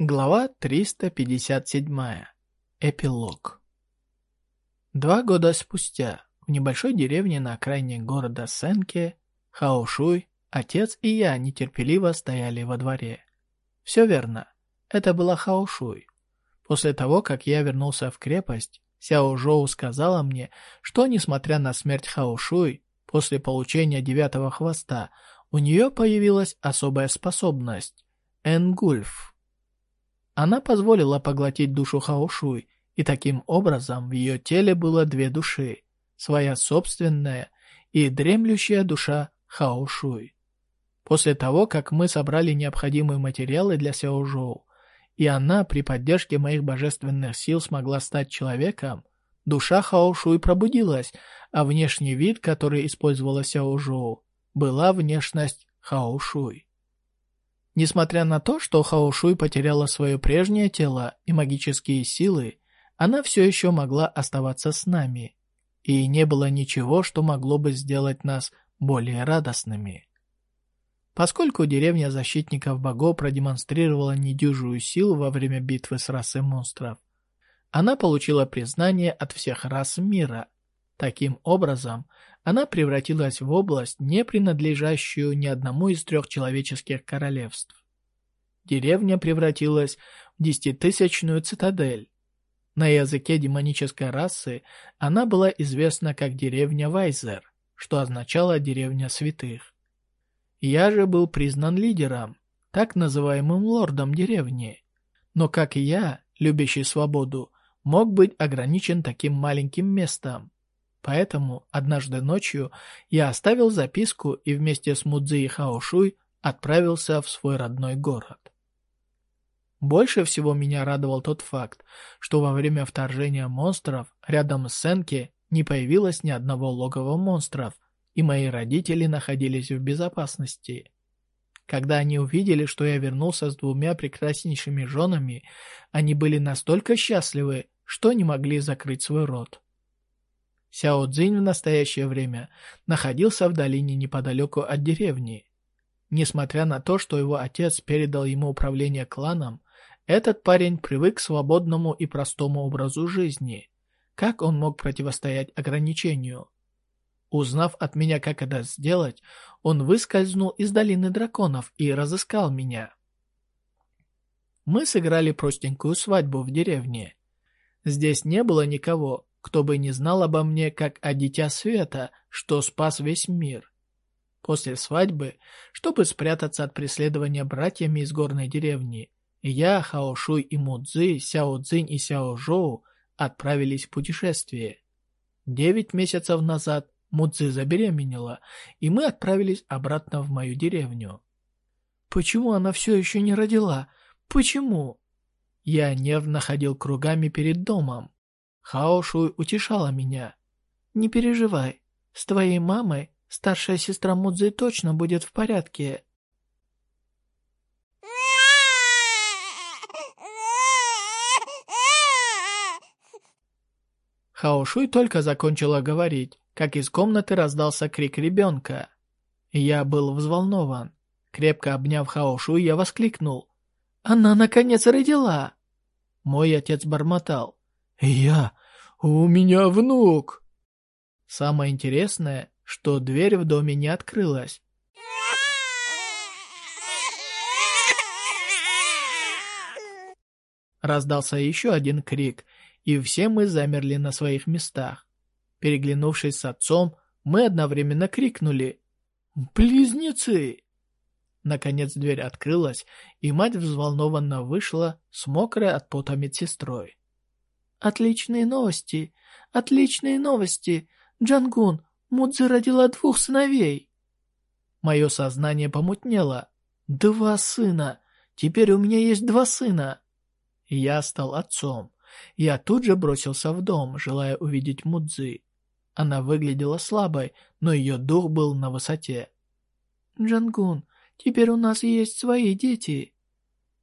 Глава 357. Эпилог. Два года спустя, в небольшой деревне на окраине города Сенке, Хаошуй, отец и я нетерпеливо стояли во дворе. Все верно, это была Хаошуй. После того, как я вернулся в крепость, Сяо Жоу сказала мне, что, несмотря на смерть Хаошуй, после получения девятого хвоста, у нее появилась особая способность – Энгульф. Она позволила поглотить душу Хаошуй, и таким образом в ее теле было две души, своя собственная и дремлющая душа Хаошуй. После того, как мы собрали необходимые материалы для Сяожоу, и она при поддержке моих божественных сил смогла стать человеком, душа Хаошуй пробудилась, а внешний вид, который использовала Сяожоу, была внешность Хаошуй. Несмотря на то, что Хаошуй потеряла свое прежнее тело и магические силы, она все еще могла оставаться с нами. И не было ничего, что могло бы сделать нас более радостными. Поскольку деревня защитников богов продемонстрировала недюжую силу во время битвы с расой монстров, она получила признание от всех рас мира. Таким образом, она превратилась в область, не принадлежащую ни одному из трех человеческих королевств. Деревня превратилась в десятитысячную цитадель. На языке демонической расы она была известна как деревня Вайзер, что означало «деревня святых». Я же был признан лидером, так называемым лордом деревни. Но как и я, любящий свободу, мог быть ограничен таким маленьким местом. Поэтому однажды ночью я оставил записку и вместе с Мудзи и Хаошуй отправился в свой родной город. Больше всего меня радовал тот факт, что во время вторжения монстров рядом с Сенки не появилось ни одного логова монстров, и мои родители находились в безопасности. Когда они увидели, что я вернулся с двумя прекраснейшими женами, они были настолько счастливы, что не могли закрыть свой рот. Сяо Цзинь в настоящее время находился в долине неподалеку от деревни. Несмотря на то, что его отец передал ему управление кланом, этот парень привык к свободному и простому образу жизни. Как он мог противостоять ограничению? Узнав от меня, как это сделать, он выскользнул из долины драконов и разыскал меня. Мы сыграли простенькую свадьбу в деревне. Здесь не было никого, кто бы не знал обо мне как о дитя света, что спас весь мир. После свадьбы, чтобы спрятаться от преследования братьями из горной деревни, я, Хаошуй и Мудзи, Сяо Цзинь и Сяо Жоу отправились в путешествие. Девять месяцев назад Мудзи забеременела, и мы отправились обратно в мою деревню. Почему она все еще не родила? Почему? Я нервно ходил кругами перед домом. Хаошуй утешала меня. «Не переживай, с твоей мамой старшая сестра Мудзи точно будет в порядке». Хаошуй только закончила говорить, как из комнаты раздался крик ребенка. Я был взволнован. Крепко обняв Хаошуй, я воскликнул. «Она, наконец, родила!» Мой отец бормотал. «Я... у меня внук!» Самое интересное, что дверь в доме не открылась. Раздался еще один крик, и все мы замерли на своих местах. Переглянувшись с отцом, мы одновременно крикнули «Близнецы!». Наконец дверь открылась, и мать взволнованно вышла с мокрой от пота медсестрой. Отличные новости! Отличные новости! Джангун, Мудзи родила двух сыновей!» Мое сознание помутнело. «Два сына! Теперь у меня есть два сына!» Я стал отцом. Я тут же бросился в дом, желая увидеть Мудзи. Она выглядела слабой, но ее дух был на высоте. «Джангун, теперь у нас есть свои дети!»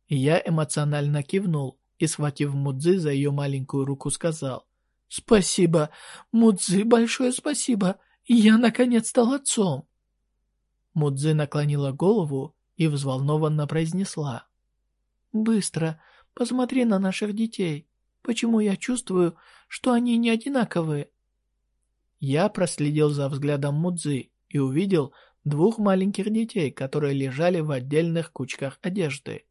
Я эмоционально кивнул и, схватив Мудзи за ее маленькую руку, сказал «Спасибо, Мудзи, большое спасибо! Я, наконец, стал отцом!» Мудзи наклонила голову и взволнованно произнесла Быстро, посмотри на наших детей. Почему я чувствую, что они не одинаковые?» Я проследил за взглядом Мудзи и увидел двух маленьких детей, которые лежали в отдельных кучках одежды.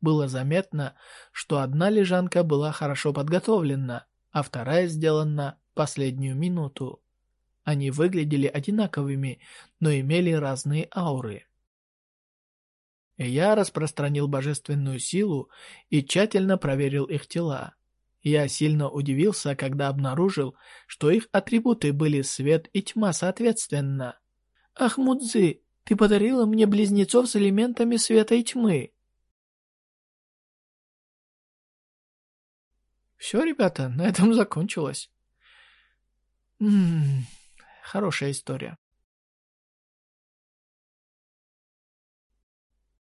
Было заметно, что одна лежанка была хорошо подготовлена, а вторая сделана в последнюю минуту. Они выглядели одинаковыми, но имели разные ауры. Я распространил божественную силу и тщательно проверил их тела. Я сильно удивился, когда обнаружил, что их атрибуты были свет и тьма соответственно. «Ах, Мудзи, ты подарила мне близнецов с элементами света и тьмы!» Все, ребята, на этом закончилось. Ммм, хорошая история.